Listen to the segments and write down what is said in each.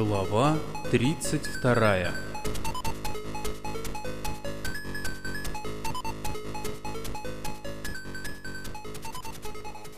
Глава 32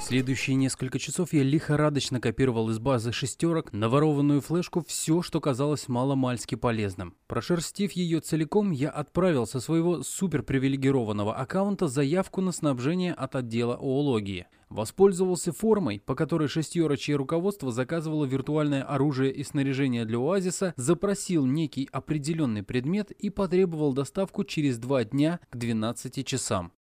Следующие несколько часов я лихорадочно копировал из базы шестерок на ворованную флешку все, что казалось маломальски полезным. Прошерстив ее целиком, я отправил со своего суперпривилегированного аккаунта заявку на снабжение от отдела оологии. Воспользовался формой, по которой шестерочье руководство заказывало виртуальное оружие и снаряжение для Оазиса, запросил некий определенный предмет и потребовал доставку через два дня к 12 часам.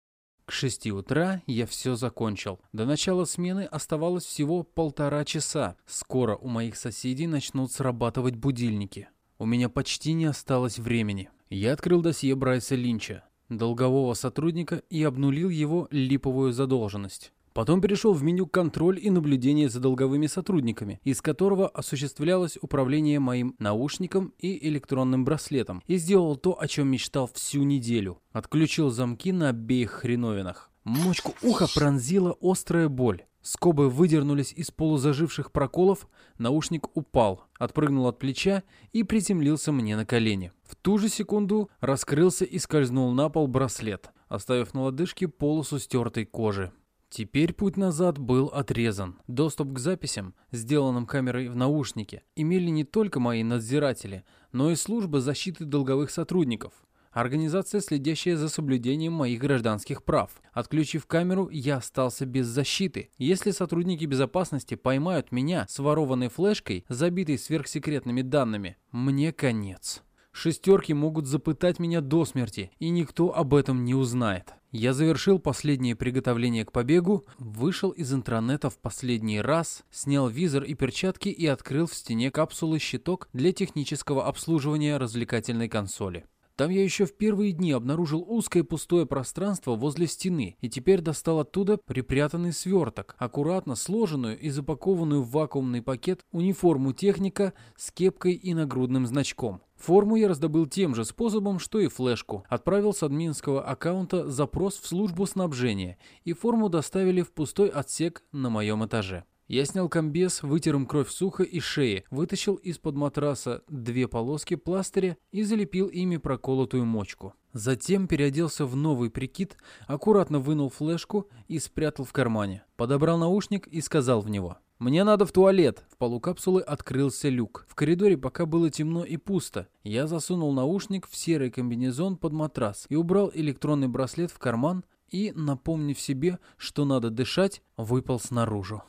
К шести утра я все закончил. До начала смены оставалось всего полтора часа. Скоро у моих соседей начнут срабатывать будильники. У меня почти не осталось времени. Я открыл досье Брайса Линча, долгового сотрудника, и обнулил его липовую задолженность. Потом перешел в меню «Контроль и наблюдение за долговыми сотрудниками», из которого осуществлялось управление моим наушником и электронным браслетом, и сделал то, о чем мечтал всю неделю. Отключил замки на обеих хреновинах. Мочку уха пронзила острая боль. Скобы выдернулись из полузаживших проколов, наушник упал, отпрыгнул от плеча и приземлился мне на колени. В ту же секунду раскрылся и скользнул на пол браслет, оставив на лодыжке полосу стертой кожи. Теперь путь назад был отрезан. Доступ к записям, сделанным камерой в наушнике, имели не только мои надзиратели, но и служба защиты долговых сотрудников. Организация, следящая за соблюдением моих гражданских прав. Отключив камеру, я остался без защиты. Если сотрудники безопасности поймают меня с ворованной флешкой, забитой сверхсекретными данными, мне конец. Шестерки могут запытать меня до смерти, и никто об этом не узнает. Я завершил последние приготовления к побегу, вышел из интернета в последний раз, снял визор и перчатки и открыл в стене капсулы щиток для технического обслуживания развлекательной консоли. Там я еще в первые дни обнаружил узкое пустое пространство возле стены и теперь достал оттуда припрятанный сверток, аккуратно сложенную и запакованную в вакуумный пакет униформу техника с кепкой и нагрудным значком. Форму я раздобыл тем же способом, что и флешку. Отправил с админского аккаунта запрос в службу снабжения, и форму доставили в пустой отсек на моем этаже. Я снял комбез, вытер им кровь с уха и шеи, вытащил из-под матраса две полоски пластыря и залепил ими проколотую мочку. Затем переоделся в новый прикид, аккуратно вынул флешку и спрятал в кармане. Подобрал наушник и сказал в него. «Мне надо в туалет!» В полу капсулы открылся люк. В коридоре пока было темно и пусто. Я засунул наушник в серый комбинезон под матрас и убрал электронный браслет в карман и, напомнив себе, что надо дышать, выпал снаружи.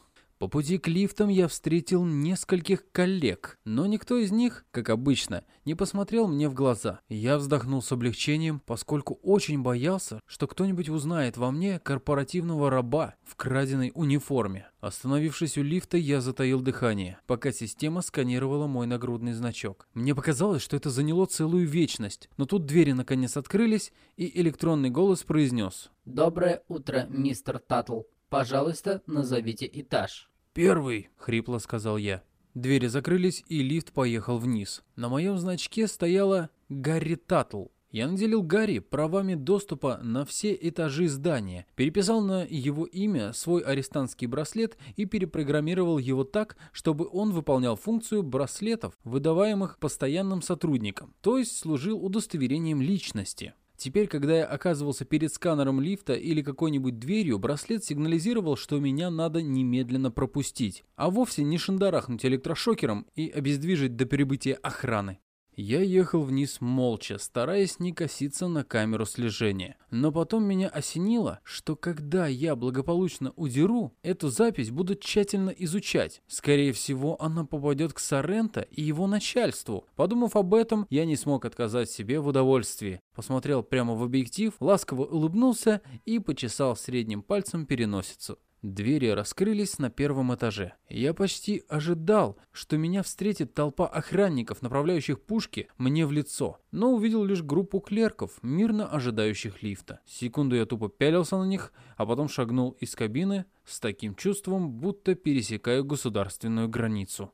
По пути к лифтам я встретил нескольких коллег, но никто из них, как обычно, не посмотрел мне в глаза. Я вздохнул с облегчением, поскольку очень боялся, что кто-нибудь узнает во мне корпоративного раба в краденой униформе. Остановившись у лифта, я затаил дыхание, пока система сканировала мой нагрудный значок. Мне показалось, что это заняло целую вечность, но тут двери наконец открылись, и электронный голос произнес. «Доброе утро, мистер Таттл. Пожалуйста, назовите этаж». «Первый», — хрипло сказал я. Двери закрылись, и лифт поехал вниз. На моем значке стояла «Гарри Таттл». Я наделил Гарри правами доступа на все этажи здания, переписал на его имя свой арестантский браслет и перепрограммировал его так, чтобы он выполнял функцию браслетов, выдаваемых постоянным сотрудникам, то есть служил удостоверением личности. Теперь, когда я оказывался перед сканером лифта или какой-нибудь дверью, браслет сигнализировал, что меня надо немедленно пропустить, а вовсе не шандарахнуть электрошокером и обездвижить до прибытия охраны. Я ехал вниз молча, стараясь не коситься на камеру слежения. Но потом меня осенило, что когда я благополучно удеру, эту запись будут тщательно изучать. Скорее всего, она попадет к Соренто и его начальству. Подумав об этом, я не смог отказать себе в удовольствии. Посмотрел прямо в объектив, ласково улыбнулся и почесал средним пальцем переносицу. Двери раскрылись на первом этаже. Я почти ожидал, что меня встретит толпа охранников, направляющих пушки мне в лицо, но увидел лишь группу клерков, мирно ожидающих лифта. Секунду я тупо пялился на них, а потом шагнул из кабины с таким чувством, будто пересекаю государственную границу.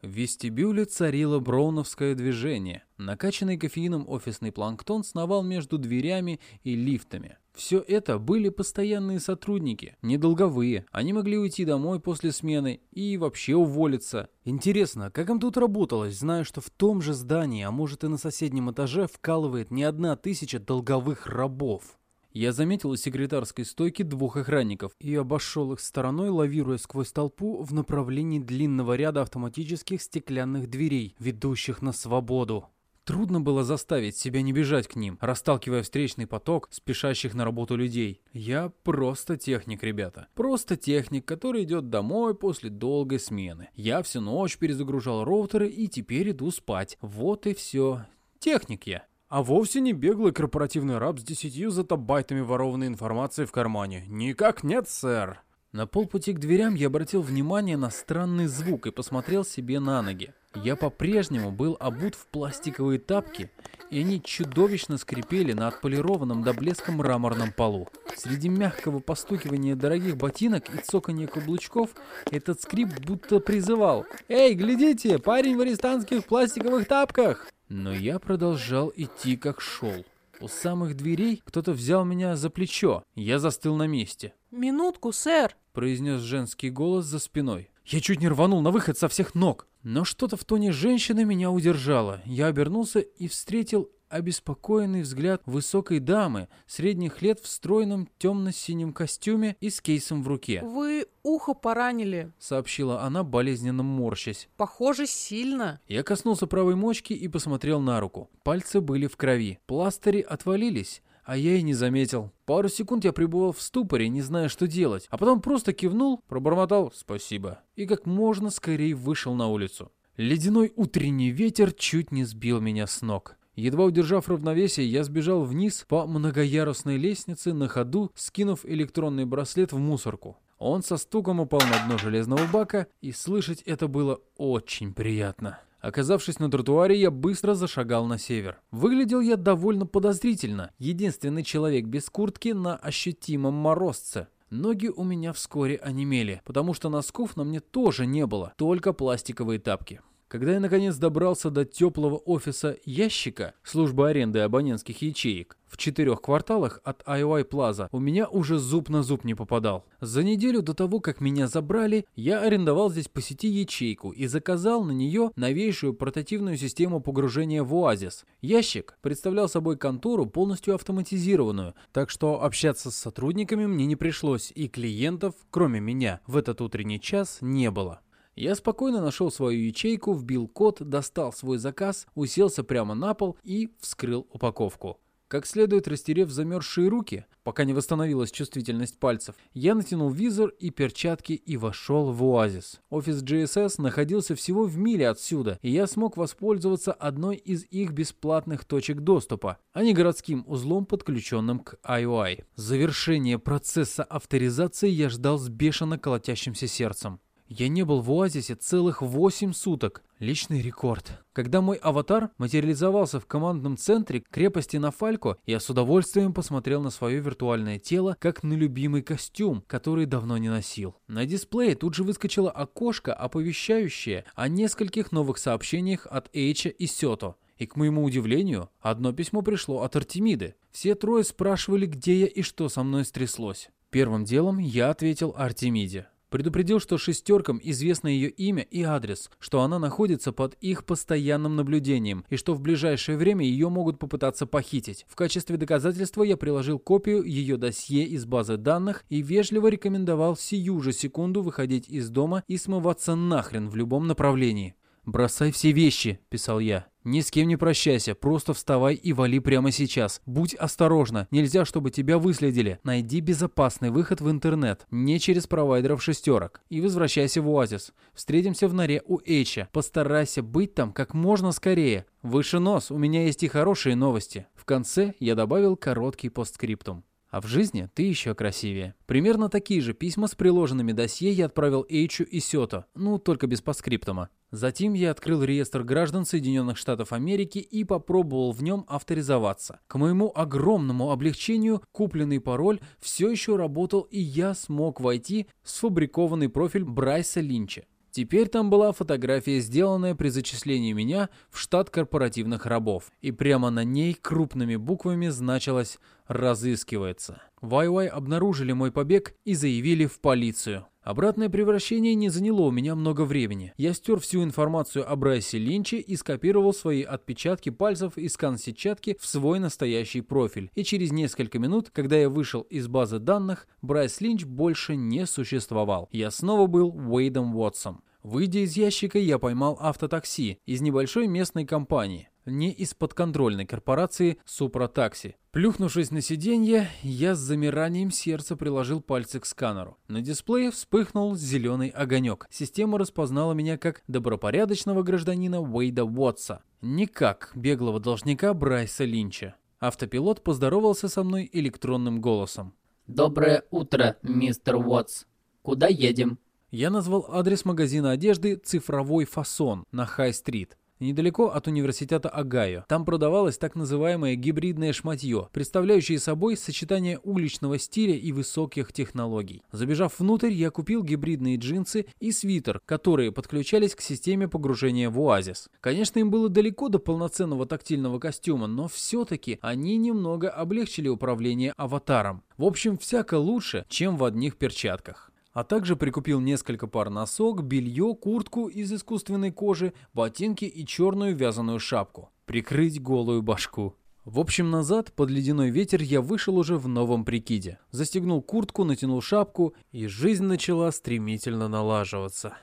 В вестибюле царило броуновское движение. Накачанный кофеином офисный планктон сновал между дверями и лифтами. Все это были постоянные сотрудники, недолговые. Они могли уйти домой после смены и вообще уволиться. Интересно, как им тут работалось, зная, что в том же здании, а может и на соседнем этаже, вкалывает не одна тысяча долговых рабов? Я заметил у секретарской стойки двух охранников и обошел их стороной, лавируя сквозь толпу в направлении длинного ряда автоматических стеклянных дверей, ведущих на свободу. Трудно было заставить себя не бежать к ним, расталкивая встречный поток спешащих на работу людей. Я просто техник, ребята. Просто техник, который идет домой после долгой смены. Я всю ночь перезагружал роутеры и теперь иду спать. Вот и все. Техник я. А вовсе не беглый корпоративный раб с десятью затабайтами ворованной информации в кармане. Никак нет, сэр. На полпути к дверям я обратил внимание на странный звук и посмотрел себе на ноги. Я по-прежнему был обут в пластиковые тапки, и они чудовищно скрипели на отполированном до блеска мраморном полу. Среди мягкого постукивания дорогих ботинок и цокания каблучков этот скрип будто призывал «Эй, глядите, парень в арестантских пластиковых тапках!» Но я продолжал идти как шел. У самых дверей кто-то взял меня за плечо. Я застыл на месте. «Минутку, сэр!» — произнес женский голос за спиной. Я чуть не рванул на выход со всех ног. Но что-то в тоне женщины меня удержало. Я обернулся и встретил обеспокоенный взгляд высокой дамы, средних лет в стройном темно-синем костюме и с кейсом в руке. «Вы ухо поранили», — сообщила она, болезненно морщась. «Похоже, сильно». Я коснулся правой мочки и посмотрел на руку. Пальцы были в крови. Пластыри отвалились, а я и не заметил. Пару секунд я пребывал в ступоре, не зная, что делать, а потом просто кивнул, пробормотал «спасибо» и как можно скорее вышел на улицу. Ледяной утренний ветер чуть не сбил меня с ног. Едва удержав равновесие, я сбежал вниз по многоярусной лестнице на ходу, скинув электронный браслет в мусорку. Он со стуком упал на дно железного бака, и слышать это было очень приятно. Оказавшись на тротуаре, я быстро зашагал на север. Выглядел я довольно подозрительно. Единственный человек без куртки на ощутимом морозце. Ноги у меня вскоре онемели, потому что носков на мне тоже не было, только пластиковые тапки. Когда я наконец добрался до теплого офиса ящика службы аренды абонентских ячеек в четырех кварталах от IOI Plaza, у меня уже зуб на зуб не попадал. За неделю до того, как меня забрали, я арендовал здесь по сети ячейку и заказал на нее новейшую портативную систему погружения в Oasis. Ящик представлял собой контору полностью автоматизированную, так что общаться с сотрудниками мне не пришлось, и клиентов, кроме меня, в этот утренний час не было. Я спокойно нашел свою ячейку, вбил код, достал свой заказ, уселся прямо на пол и вскрыл упаковку. Как следует растерев замерзшие руки, пока не восстановилась чувствительность пальцев, я натянул визор и перчатки и вошел в оазис. Офис GSS находился всего в миле отсюда, и я смог воспользоваться одной из их бесплатных точек доступа, а не городским узлом, подключенным к IOI. Завершение процесса авторизации я ждал с бешено колотящимся сердцем. Я не был в оазисе целых 8 суток. Личный рекорд. Когда мой аватар материализовался в командном центре крепости на Фалько, я с удовольствием посмотрел на свое виртуальное тело, как на любимый костюм, который давно не носил. На дисплее тут же выскочило окошко, оповещающее о нескольких новых сообщениях от Эйча и Сёто. И, к моему удивлению, одно письмо пришло от Артемиды. Все трое спрашивали, где я и что со мной стряслось. Первым делом я ответил Артемиде. Предупредил, что шестеркам известно ее имя и адрес, что она находится под их постоянным наблюдением и что в ближайшее время ее могут попытаться похитить. В качестве доказательства я приложил копию ее досье из базы данных и вежливо рекомендовал сию же секунду выходить из дома и смываться нахрен в любом направлении. «Бросай все вещи», — писал я. «Ни с кем не прощайся, просто вставай и вали прямо сейчас. Будь осторожна, нельзя, чтобы тебя выследили. Найди безопасный выход в интернет, не через провайдеров шестерок. И возвращайся в Оазис. Встретимся в норе у Эйча. Постарайся быть там как можно скорее. Выше нос, у меня есть и хорошие новости». В конце я добавил короткий постскриптум. А в жизни ты еще красивее. Примерно такие же письма с приложенными досье я отправил Эйчу и Сёто, ну только без постскриптума. Затем я открыл реестр граждан Соединенных Штатов Америки и попробовал в нем авторизоваться. К моему огромному облегчению купленный пароль все еще работал и я смог войти в сфабрикованный профиль Брайса Линча. Теперь там была фотография, сделанная при зачислении меня в штат корпоративных рабов, и прямо на ней крупными буквами значилось «Разыскивается». YY обнаружили мой побег и заявили в полицию. Обратное превращение не заняло у меня много времени. Я стер всю информацию о Брайсе Линче и скопировал свои отпечатки пальцев из скан-сетчатки в свой настоящий профиль. И через несколько минут, когда я вышел из базы данных, Брайс Линч больше не существовал. Я снова был Уэйдом Уотсом. Выйдя из ящика, я поймал автотакси из небольшой местной компании не из подконтрольной корпорации Супротакси. Плюхнувшись на сиденье, я с замиранием сердца приложил пальцы к сканеру. На дисплее вспыхнул зеленый огонек. Система распознала меня как добропорядочного гражданина Уэйда Уотса, не как беглого должника Брайса Линча. Автопилот поздоровался со мной электронным голосом. Доброе утро, мистер Уотс. Куда едем? Я назвал адрес магазина одежды «Цифровой фасон» на Хай-стрит недалеко от университета Огайо. Там продавалось так называемое гибридное шматье, представляющее собой сочетание уличного стиля и высоких технологий. Забежав внутрь, я купил гибридные джинсы и свитер, которые подключались к системе погружения в Оазис. Конечно, им было далеко до полноценного тактильного костюма, но все-таки они немного облегчили управление аватаром. В общем, всяко лучше, чем в одних перчатках а также прикупил несколько пар носок, белье, куртку из искусственной кожи, ботинки и черную вязаную шапку. Прикрыть голую башку. В общем, назад, под ледяной ветер, я вышел уже в новом прикиде. Застегнул куртку, натянул шапку, и жизнь начала стремительно налаживаться.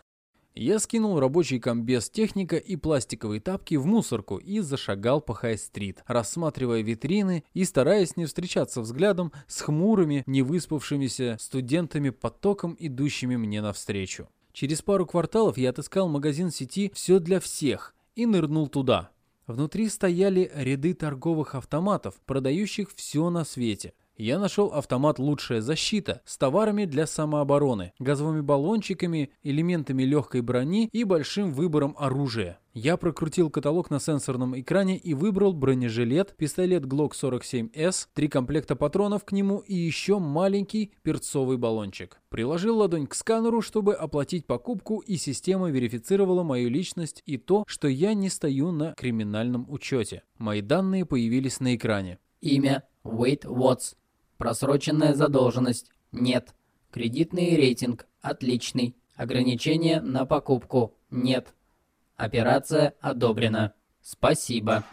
Я скинул рабочий комбез техника и пластиковые тапки в мусорку и зашагал по Хай-стрит, рассматривая витрины и стараясь не встречаться взглядом с хмурыми, невыспавшимися студентами потоком, идущими мне навстречу. Через пару кварталов я отыскал магазин сети «Все для всех» и нырнул туда. Внутри стояли ряды торговых автоматов, продающих все на свете я нашел автомат «Лучшая защита» с товарами для самообороны, газовыми баллончиками, элементами легкой брони и большим выбором оружия. Я прокрутил каталог на сенсорном экране и выбрал бронежилет, пистолет Glock 47S, три комплекта патронов к нему и еще маленький перцовый баллончик. Приложил ладонь к сканеру, чтобы оплатить покупку, и система верифицировала мою личность и то, что я не стою на криминальном учете. Мои данные появились на экране. Имя Уэйт Уотс. Просроченная задолженность. Нет. Кредитный рейтинг. Отличный. Ограничение на покупку. Нет. Операция одобрена. Спасибо.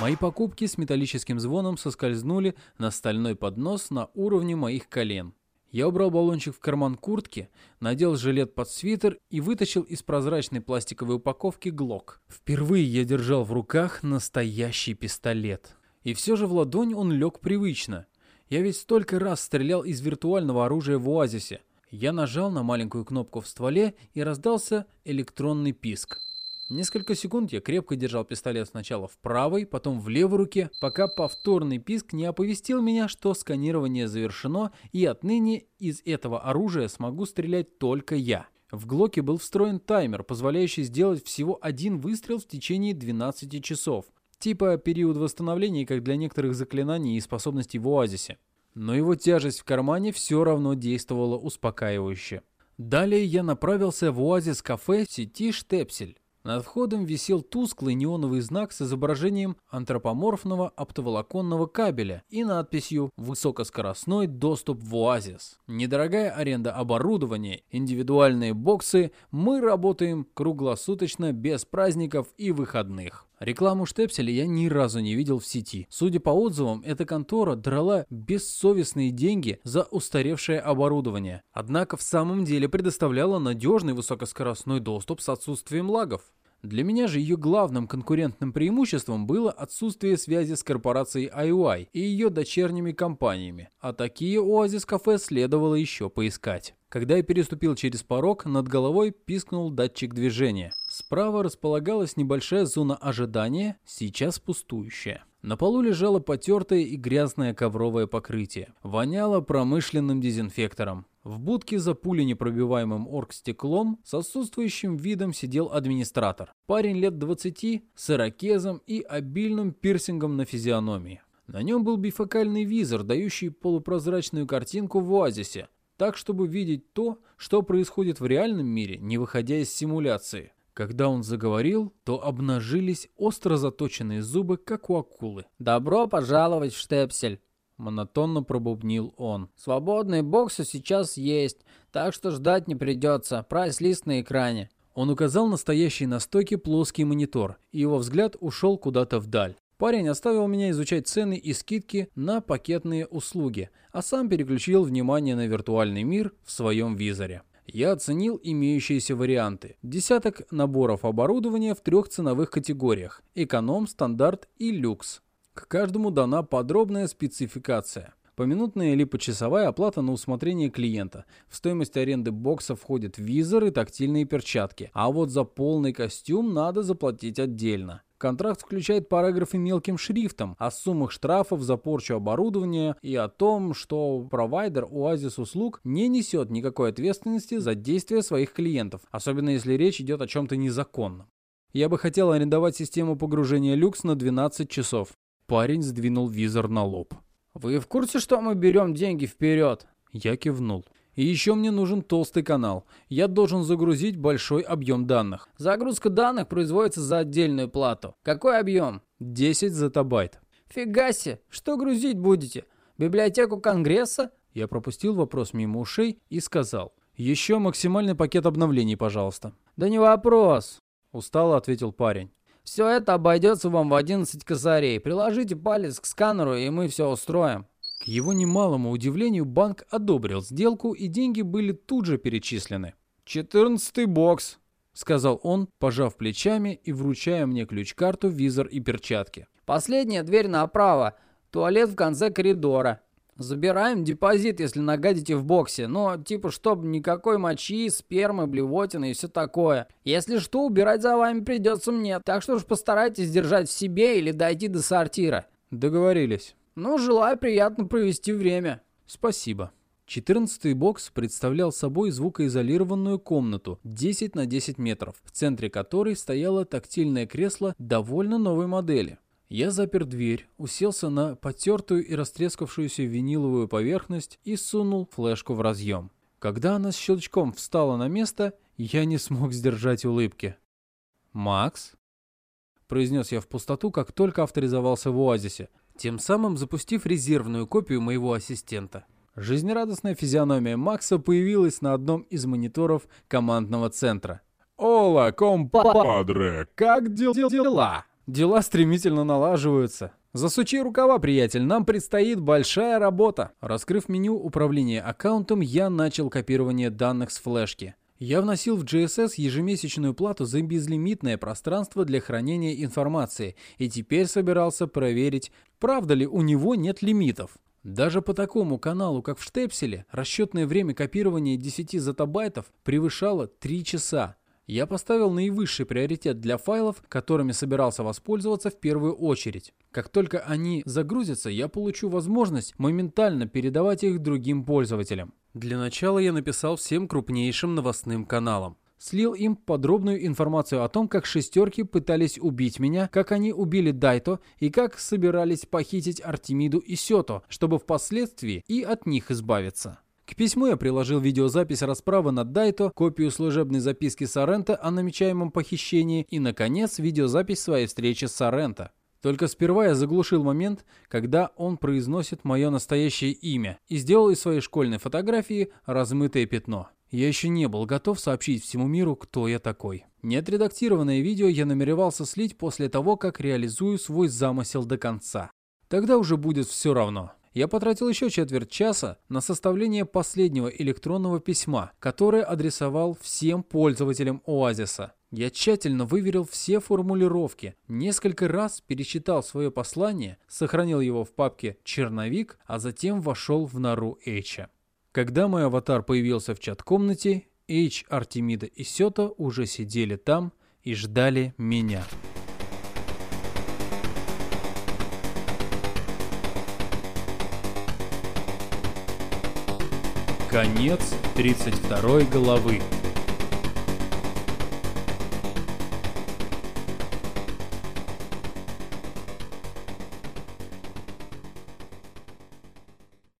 Мои покупки с металлическим звоном соскользнули на стальной поднос на уровне моих колен. Я убрал баллончик в карман куртки, надел жилет под свитер и вытащил из прозрачной пластиковой упаковки глок. Впервые я держал в руках настоящий пистолет. И все же в ладонь он лег привычно. Я ведь столько раз стрелял из виртуального оружия в Оазисе. Я нажал на маленькую кнопку в стволе и раздался электронный писк. Несколько секунд я крепко держал пистолет сначала в правой, потом в левой руке, пока повторный писк не оповестил меня, что сканирование завершено и отныне из этого оружия смогу стрелять только я. В Глоке был встроен таймер, позволяющий сделать всего один выстрел в течение 12 часов. Типа период восстановления, как для некоторых заклинаний и способностей в Оазисе. Но его тяжесть в кармане все равно действовала успокаивающе. Далее я направился в оазис кафе сети Штепсель. Над входом висел тусклый неоновый знак с изображением антропоморфного оптоволоконного кабеля и надписью «Высокоскоростной доступ в оазис». Недорогая аренда оборудования, индивидуальные боксы, мы работаем круглосуточно без праздников и выходных. Рекламу Штепселя я ни разу не видел в сети. Судя по отзывам, эта контора драла бессовестные деньги за устаревшее оборудование. Однако в самом деле предоставляла надежный высокоскоростной доступ с отсутствием лагов. Для меня же ее главным конкурентным преимуществом было отсутствие связи с корпорацией IUI и ее дочерними компаниями, а такие оазис-кафе следовало еще поискать. Когда я переступил через порог, над головой пискнул датчик движения. Справа располагалась небольшая зона ожидания, сейчас пустующая. На полу лежало потертое и грязное ковровое покрытие. Воняло промышленным дезинфектором. В будке за пуленепробиваемым оргстеклом с отсутствующим видом сидел администратор. Парень лет 20 с ирокезом и обильным пирсингом на физиономии. На нем был бифокальный визор, дающий полупрозрачную картинку в оазисе. так чтобы видеть то, что происходит в реальном мире, не выходя из симуляции. Когда он заговорил, то обнажились остро заточенные зубы, как у акулы. «Добро пожаловать в Штепсель!» Монотонно пробубнил он. «Свободные боксы сейчас есть, так что ждать не придется. Прайс-лист на экране». Он указал на стоящий на стойке плоский монитор, и его взгляд ушел куда-то вдаль. Парень оставил меня изучать цены и скидки на пакетные услуги, а сам переключил внимание на виртуальный мир в своем визоре. Я оценил имеющиеся варианты. Десяток наборов оборудования в трех ценовых категориях – эконом, стандарт и люкс. К каждому дана подробная спецификация. Поминутная или почасовая оплата на усмотрение клиента. В стоимость аренды бокса входят визор и тактильные перчатки, а вот за полный костюм надо заплатить отдельно. Контракт включает параграфы мелким шрифтом о суммах штрафов за порчу оборудования и о том, что провайдер Oasis услуг не несет никакой ответственности за действия своих клиентов, особенно если речь идет о чем-то незаконном. Я бы хотел арендовать систему погружения люкс на 12 часов. Парень сдвинул визор на лоб. «Вы в курсе, что мы берем деньги вперед?» Я кивнул. И еще мне нужен толстый канал. Я должен загрузить большой объем данных. Загрузка данных производится за отдельную плату. Какой объем? 10 зетабайт. Фига себе, что грузить будете? Библиотеку Конгресса? Я пропустил вопрос мимо ушей и сказал. Еще максимальный пакет обновлений, пожалуйста. Да не вопрос. Устало ответил парень. Все это обойдется вам в 11 косарей. Приложите палец к сканеру, и мы все устроим. К его немалому удивлению, банк одобрил сделку, и деньги были тут же перечислены. «Четырнадцатый бокс», — сказал он, пожав плечами и вручая мне ключ-карту, визор и перчатки. «Последняя дверь направо. Туалет в конце коридора. Забираем депозит, если нагадите в боксе, но типа чтобы никакой мочи, спермы, блевотины и все такое. Если что, убирать за вами придется мне, так что уж постарайтесь держать в себе или дойти до сортира». «Договорились». Ну, желаю приятно провести время. Спасибо. Четырнадцатый бокс представлял собой звукоизолированную комнату 10 на 10 метров, в центре которой стояло тактильное кресло довольно новой модели. Я запер дверь, уселся на потертую и растрескавшуюся виниловую поверхность и сунул флешку в разъем. Когда она с щелчком встала на место, я не смог сдержать улыбки. «Макс?» – произнес я в пустоту, как только авторизовался в Оазисе тем самым запустив резервную копию моего ассистента. Жизнерадостная физиономия Макса появилась на одном из мониторов командного центра. «Ола, компадре, как дел дела?» Дела стремительно налаживаются. Засучи рукава, приятель, нам предстоит большая работа. Раскрыв меню управления аккаунтом, я начал копирование данных с флешки. Я вносил в GSS ежемесячную плату за безлимитное пространство для хранения информации и теперь собирался проверить, правда ли у него нет лимитов. Даже по такому каналу, как в Штепселе, расчетное время копирования 10 зетабайтов превышало 3 часа. Я поставил наивысший приоритет для файлов, которыми собирался воспользоваться в первую очередь. Как только они загрузятся, я получу возможность моментально передавать их другим пользователям. Для начала я написал всем крупнейшим новостным каналам. Слил им подробную информацию о том, как шестерки пытались убить меня, как они убили Дайто и как собирались похитить Артемиду и Сёто, чтобы впоследствии и от них избавиться. К письму я приложил видеозапись расправы над Дайто, копию служебной записки Сорента о намечаемом похищении и, наконец, видеозапись своей встречи с Сорента. Только сперва я заглушил момент, когда он произносит мое настоящее имя и сделал из своей школьной фотографии размытое пятно. Я еще не был готов сообщить всему миру, кто я такой. Неотредактированное видео я намеревался слить после того, как реализую свой замысел до конца. Тогда уже будет все равно. Я потратил еще четверть часа на составление последнего электронного письма, которое адресовал всем пользователям Оазиса. Я тщательно выверил все формулировки, несколько раз перечитал свое послание, сохранил его в папке «Черновик», а затем вошел в нору Эйча. Когда мой аватар появился в чат-комнате, Эйч, Артемида и Сёта уже сидели там и ждали меня. Конец 32 главы.